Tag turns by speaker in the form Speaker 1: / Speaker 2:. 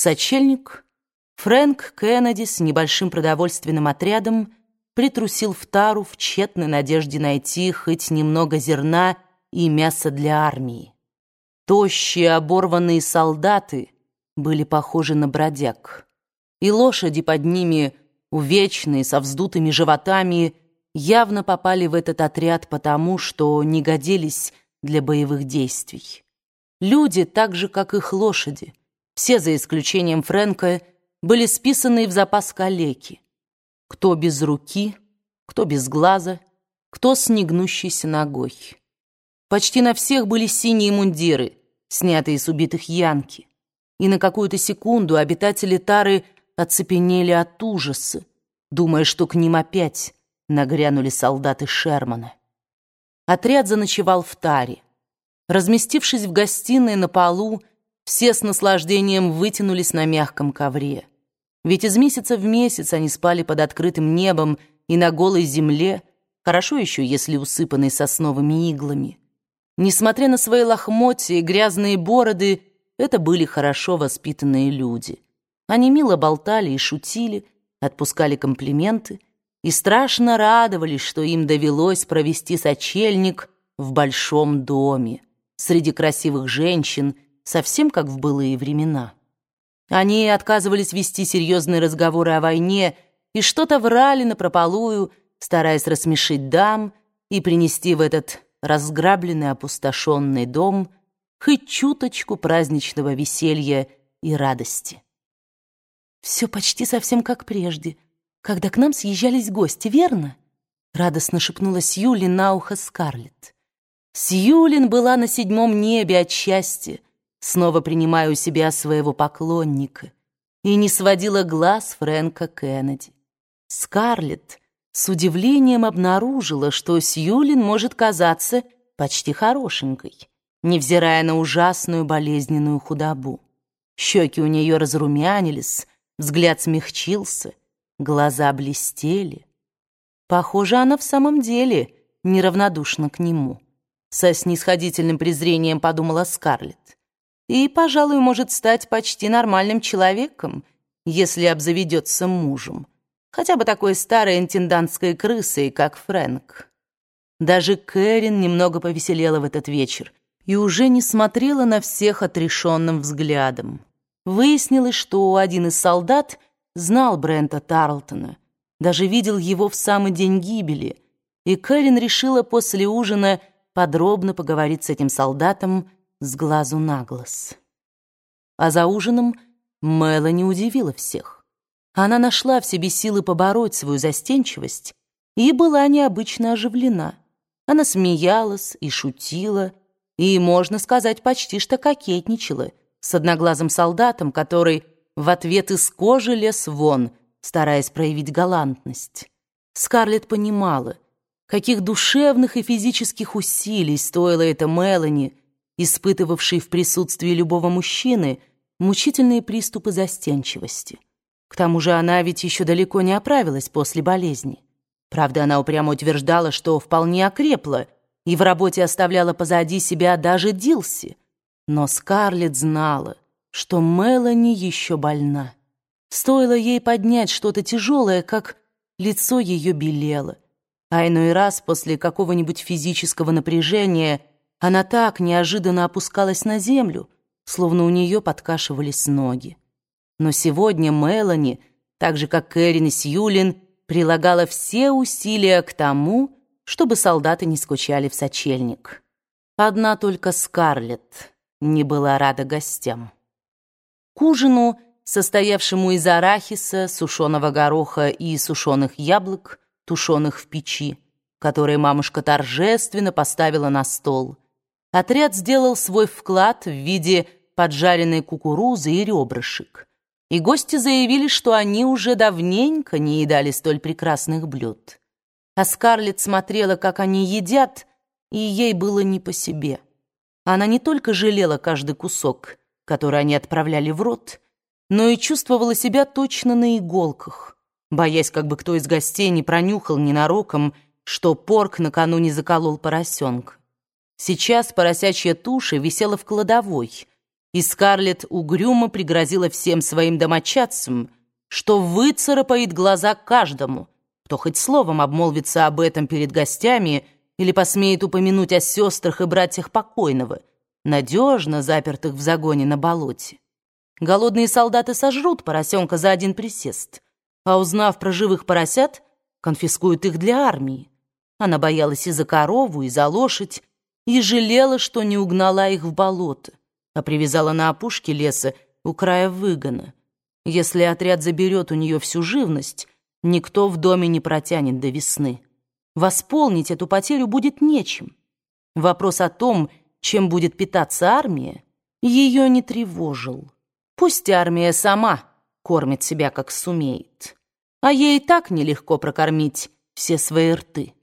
Speaker 1: сочельник Фрэнк Кеннеди с небольшим продовольственным отрядом притрусил в тару в тщетной надежде найти хоть немного зерна и мяса для армии. Тощие оборванные солдаты были похожи на бродяг, и лошади под ними, увечные, со вздутыми животами, явно попали в этот отряд потому, что не годились для боевых действий. Люди, так же, как их лошади, все, за исключением Фрэнка, были списаны в запас калеки. Кто без руки, кто без глаза, кто с негнущейся ногой. Почти на всех были синие мундиры, снятые с убитых янки. И на какую-то секунду обитатели Тары оцепенели от ужаса, думая, что к ним опять нагрянули солдаты Шермана. Отряд заночевал в Таре. Разместившись в гостиной на полу, все с наслаждением вытянулись на мягком ковре. Ведь из месяца в месяц они спали под открытым небом и на голой земле, хорошо еще, если усыпанной сосновыми иглами. Несмотря на свои лохмотья и грязные бороды, это были хорошо воспитанные люди. Они мило болтали и шутили, отпускали комплименты и страшно радовались, что им довелось провести сочельник в большом доме, среди красивых женщин, совсем как в былые времена. Они отказывались вести серьезные разговоры о войне и что-то врали напропалую, стараясь рассмешить дам и принести в этот разграбленный опустошенный дом хоть чуточку праздничного веселья и радости. «Все почти совсем как прежде, когда к нам съезжались гости, верно?» радостно шепнула Сьюлин на ухо Скарлетт. Сьюлин была на седьмом небе от счастья, снова принимая у себя своего поклонника, и не сводила глаз Фрэнка Кеннеди. Скарлетт с удивлением обнаружила, что Сьюлин может казаться почти хорошенькой, невзирая на ужасную болезненную худобу. Щеки у нее разрумянились, взгляд смягчился, глаза блестели. Похоже, она в самом деле неравнодушна к нему. Со снисходительным презрением подумала Скарлетт и, пожалуй, может стать почти нормальным человеком, если обзаведется мужем. Хотя бы такой старой интендантской крысой, как Фрэнк. Даже Кэрин немного повеселела в этот вечер и уже не смотрела на всех отрешенным взглядом. Выяснилось, что один из солдат знал Брента Тарлтона, даже видел его в самый день гибели, и Кэрин решила после ужина подробно поговорить с этим солдатом, с глазу на глаз. А за ужином Мелани удивила всех. Она нашла в себе силы побороть свою застенчивость и была необычно оживлена. Она смеялась и шутила, и, можно сказать, почти что кокетничала с одноглазым солдатом, который в ответ из кожи лез вон, стараясь проявить галантность. Скарлетт понимала, каких душевных и физических усилий стоило это Мелани, испытывавший в присутствии любого мужчины мучительные приступы застенчивости. К тому же она ведь еще далеко не оправилась после болезни. Правда, она упрямо утверждала, что вполне окрепла и в работе оставляла позади себя даже Дилси. Но Скарлетт знала, что Мелани еще больна. Стоило ей поднять что-то тяжелое, как лицо ее белело. А иной раз после какого-нибудь физического напряжения она так неожиданно опускалась на землю, словно у нее подкашивались ноги. Но сегодня Мелани, так же как Кэрин и Сьюлин, прилагала все усилия к тому, чтобы солдаты не скучали в сочельник. Одна только Скарлетт не была рада гостям. К ужину, состоявшему из арахиса, сушеного гороха и сушеных яблок, тушеных в печи, которые мамушка торжественно поставила на стол, Отряд сделал свой вклад в виде поджаренной кукурузы и ребрышек. И гости заявили, что они уже давненько не едали столь прекрасных блюд. А Скарлетт смотрела, как они едят, и ей было не по себе. Она не только жалела каждый кусок, который они отправляли в рот, но и чувствовала себя точно на иголках, боясь, как бы кто из гостей не пронюхал ненароком, что порк накануне заколол поросенка. Сейчас поросячья туша висела в кладовой, и Скарлетт угрюмо пригрозила всем своим домочадцам, что выцарапает глаза каждому, кто хоть словом обмолвится об этом перед гостями или посмеет упомянуть о сестрах и братьях покойного, надежно запертых в загоне на болоте. Голодные солдаты сожрут поросенка за один присест, а узнав про живых поросят, конфискуют их для армии. Она боялась и за корову, и за лошадь, и жалела, что не угнала их в болото, а привязала на опушке леса у края выгона. Если отряд заберет у нее всю живность, никто в доме не протянет до весны. Восполнить эту потерю будет нечем. Вопрос о том, чем будет питаться армия, ее не тревожил. Пусть армия сама кормит себя, как сумеет. А ей так нелегко прокормить все свои рты.